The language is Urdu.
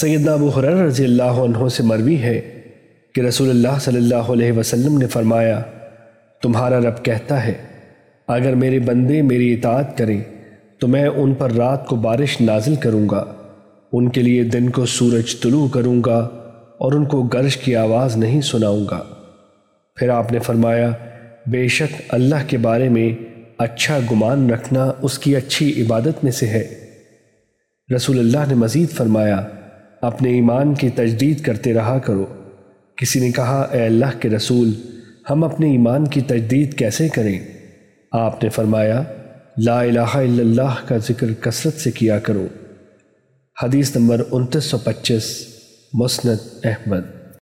سیدنا ابو حرر رضی اللہ عنہ سے مروی ہے کہ رسول اللہ صلی اللہ علیہ وسلم نے فرمایا، تمہارا رب کہتا ہے، اگر میرے بندے میری اطاعت کریں، تو میں ان پر رات کو بارش نازل کروں گا۔ ان کے لیے دن کو سورج طلوع کروں گا اور ان کو گرش کی آواز نہیں سناؤں گا۔ پھر آپ نے فرمایا، بے شک اللہ کے بارے میں اچھا گمان رکھنا اس کی اچھی عبادت میں سے ہے۔ رسول اللہ نے مزید فرمایا اپنے ایمان کی تجدید کرتے رہا کرو۔ کسی نے کہا، اے اللہ کے رسول، ہم اپنے ایمان کی تجدید کیسے کریں؟ آپ نے فرمایا، لا الہ الا اللہ کا ذکر کثرت سے کیا کرو۔ حدیث نمبر انتیس سو پچیس، مسند احمد۔